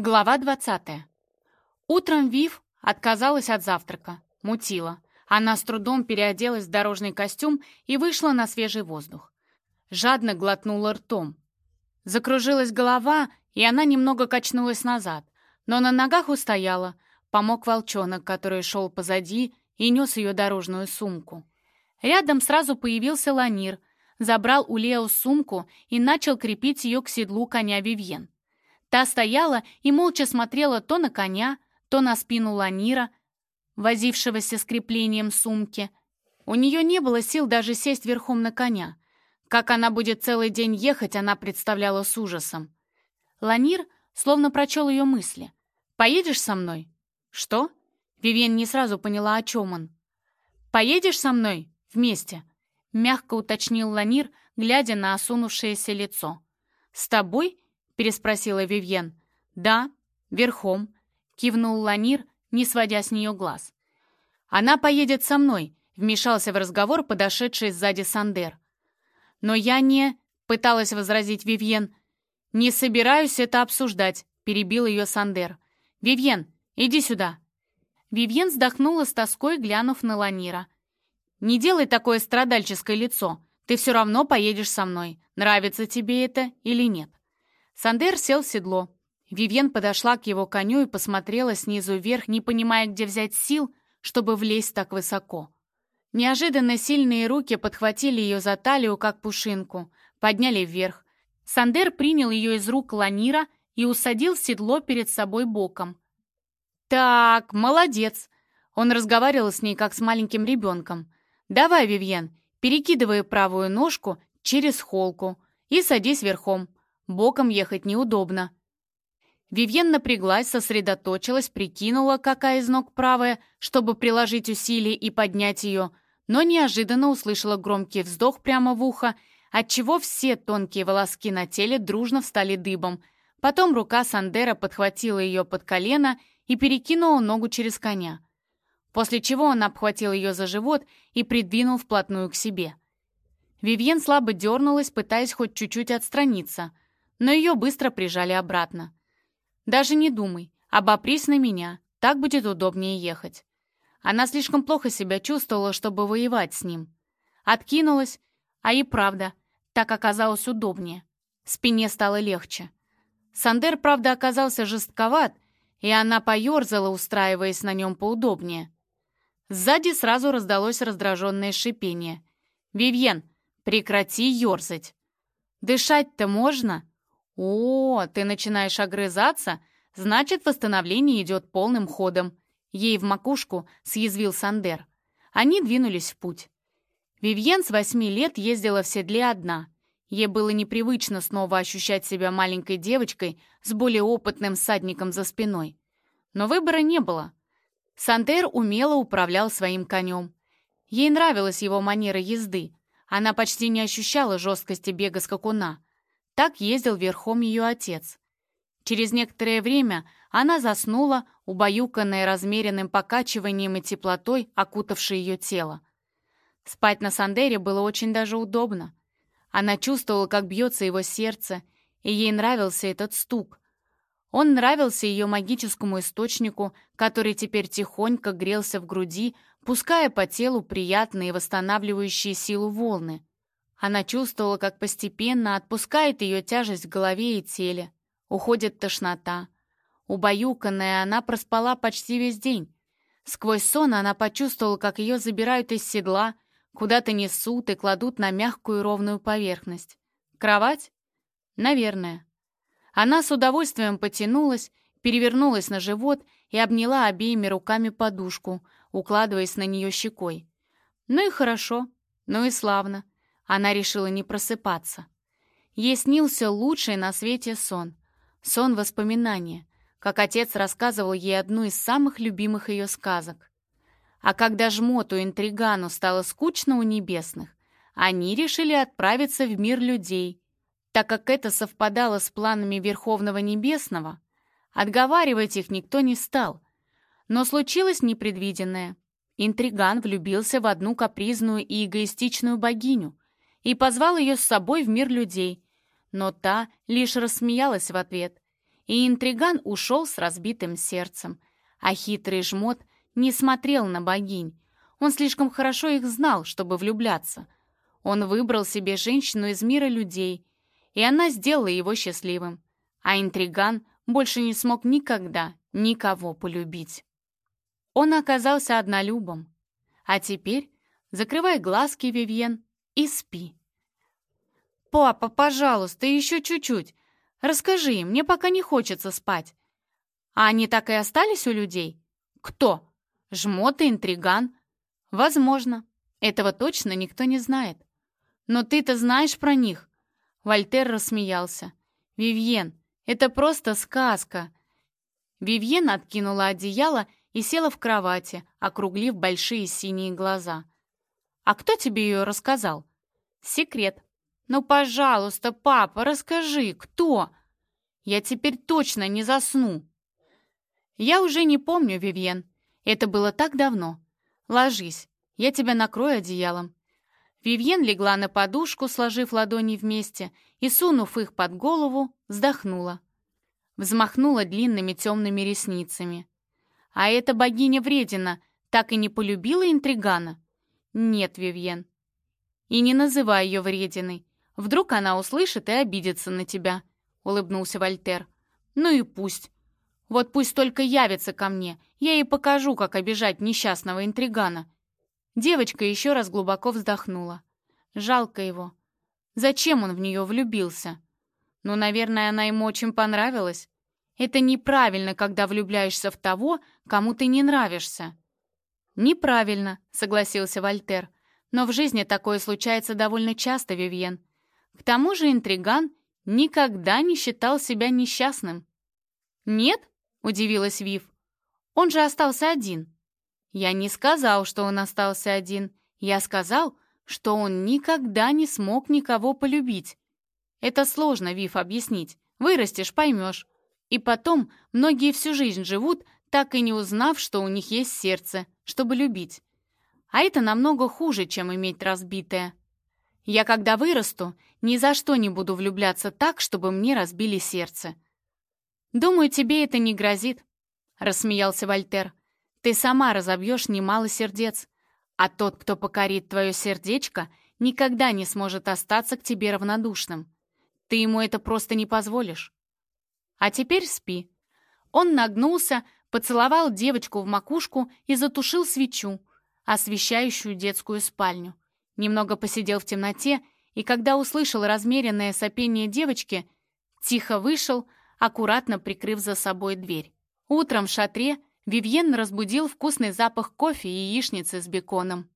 Глава 20. Утром Вив отказалась от завтрака, мутила. Она с трудом переоделась в дорожный костюм и вышла на свежий воздух. Жадно глотнула ртом. Закружилась голова, и она немного качнулась назад, но на ногах устояла. Помог волчонок, который шел позади и нес ее дорожную сумку. Рядом сразу появился Ланир, забрал у Лео сумку и начал крепить ее к седлу коня Вивьен. Та стояла и молча смотрела то на коня, то на спину Ланира, возившегося с креплением сумки. У нее не было сил даже сесть верхом на коня. Как она будет целый день ехать, она представляла с ужасом. Ланир словно прочел ее мысли. «Поедешь со мной?» «Что?» Вивен не сразу поняла, о чем он. «Поедешь со мной? Вместе?» Мягко уточнил Ланир, глядя на осунувшееся лицо. «С тобой?» Переспросила Вивьен. «Да, верхом», — кивнул Ланир, не сводя с нее глаз. «Она поедет со мной», — вмешался в разговор подошедший сзади Сандер. «Но я не...» — пыталась возразить Вивьен. «Не собираюсь это обсуждать», — перебил ее Сандер. «Вивьен, иди сюда». Вивьен вздохнула с тоской, глянув на Ланира. «Не делай такое страдальческое лицо. Ты все равно поедешь со мной. Нравится тебе это или нет?» Сандер сел в седло. Вивьен подошла к его коню и посмотрела снизу вверх, не понимая, где взять сил, чтобы влезть так высоко. Неожиданно сильные руки подхватили ее за талию, как пушинку, подняли вверх. Сандер принял ее из рук Ланира и усадил седло перед собой боком. «Так, молодец!» Он разговаривал с ней, как с маленьким ребенком. «Давай, Вивьен, перекидывай правую ножку через холку и садись верхом. Боком ехать неудобно. Вивьен напряглась, сосредоточилась, прикинула, какая из ног правая, чтобы приложить усилие и поднять ее, но неожиданно услышала громкий вздох прямо в ухо, отчего все тонкие волоски на теле дружно встали дыбом. Потом рука Сандера подхватила ее под колено и перекинула ногу через коня. После чего он обхватил ее за живот и придвинул вплотную к себе. Вивьен слабо дернулась, пытаясь хоть чуть-чуть отстраниться — но ее быстро прижали обратно. «Даже не думай, обопрись на меня, так будет удобнее ехать». Она слишком плохо себя чувствовала, чтобы воевать с ним. Откинулась, а и правда, так оказалось удобнее. Спине стало легче. Сандер, правда, оказался жестковат, и она поерзала, устраиваясь на нем поудобнее. Сзади сразу раздалось раздраженное шипение. «Вивьен, прекрати ерзать!» «Дышать-то можно?» «О, ты начинаешь огрызаться? Значит, восстановление идет полным ходом». Ей в макушку съязвил Сандер. Они двинулись в путь. Вивьен с восьми лет ездила в седле одна. Ей было непривычно снова ощущать себя маленькой девочкой с более опытным садником за спиной. Но выбора не было. Сандер умело управлял своим конем. Ей нравилась его манера езды. Она почти не ощущала жесткости бега скакуна. Так ездил верхом ее отец. Через некоторое время она заснула, убаюканная размеренным покачиванием и теплотой, окутавшей ее тело. Спать на Сандере было очень даже удобно. Она чувствовала, как бьется его сердце, и ей нравился этот стук. Он нравился ее магическому источнику, который теперь тихонько грелся в груди, пуская по телу приятные восстанавливающие силу волны. Она чувствовала, как постепенно отпускает ее тяжесть в голове и теле. Уходит тошнота. Убаюканная, она проспала почти весь день. Сквозь сон она почувствовала, как ее забирают из седла, куда-то несут и кладут на мягкую ровную поверхность. Кровать? Наверное. Она с удовольствием потянулась, перевернулась на живот и обняла обеими руками подушку, укладываясь на нее щекой. Ну и хорошо, ну и славно. Она решила не просыпаться. Ей снился лучший на свете сон. Сон воспоминания, как отец рассказывал ей одну из самых любимых ее сказок. А когда жмоту интригану стало скучно у небесных, они решили отправиться в мир людей. Так как это совпадало с планами Верховного Небесного, отговаривать их никто не стал. Но случилось непредвиденное. Интриган влюбился в одну капризную и эгоистичную богиню, и позвал ее с собой в мир людей. Но та лишь рассмеялась в ответ. и интриган ушел с разбитым сердцем. А хитрый жмот не смотрел на богинь. Он слишком хорошо их знал, чтобы влюбляться. Он выбрал себе женщину из мира людей, и она сделала его счастливым. А интриган больше не смог никогда никого полюбить. Он оказался однолюбом. А теперь закрывай глазки, Вивьен, и спи. «Папа, пожалуйста, еще чуть-чуть. Расскажи им, мне пока не хочется спать». «А они так и остались у людей?» «Кто?» «Жмот и интриган». «Возможно. Этого точно никто не знает». «Но ты-то знаешь про них?» Вольтер рассмеялся. «Вивьен, это просто сказка». Вивьен откинула одеяло и села в кровати, округлив большие синие глаза. «А кто тебе ее рассказал?» «Секрет», «Ну, пожалуйста, папа, расскажи, кто?» «Я теперь точно не засну». «Я уже не помню, Вивьен. Это было так давно. Ложись, я тебя накрою одеялом». Вивьен легла на подушку, сложив ладони вместе, и, сунув их под голову, вздохнула. Взмахнула длинными темными ресницами. «А эта богиня Вредина так и не полюбила интригана?» «Нет, Вивьен». «И не называй ее Врединой. Вдруг она услышит и обидится на тебя», — улыбнулся Вольтер. «Ну и пусть. Вот пусть только явится ко мне, я ей покажу, как обижать несчастного интригана». Девочка еще раз глубоко вздохнула. Жалко его. Зачем он в нее влюбился? Ну, наверное, она ему очень понравилась. Это неправильно, когда влюбляешься в того, кому ты не нравишься. «Неправильно», — согласился Вольтер. «Но в жизни такое случается довольно часто, Вивьен. К тому же интриган никогда не считал себя несчастным. «Нет?» — удивилась Вив. «Он же остался один». «Я не сказал, что он остался один. Я сказал, что он никогда не смог никого полюбить. Это сложно, Вив, объяснить. Вырастешь, поймешь. И потом, многие всю жизнь живут, так и не узнав, что у них есть сердце, чтобы любить. А это намного хуже, чем иметь разбитое. Я, когда вырасту, ни за что не буду влюбляться так, чтобы мне разбили сердце. Думаю, тебе это не грозит, рассмеялся Вольтер. Ты сама разобьешь немало сердец, а тот, кто покорит твое сердечко, никогда не сможет остаться к тебе равнодушным. Ты ему это просто не позволишь. А теперь спи. Он нагнулся, поцеловал девочку в макушку и затушил свечу, освещающую детскую спальню. Немного посидел в темноте, и когда услышал размеренное сопение девочки, тихо вышел, аккуратно прикрыв за собой дверь. Утром в шатре Вивьен разбудил вкусный запах кофе и яичницы с беконом.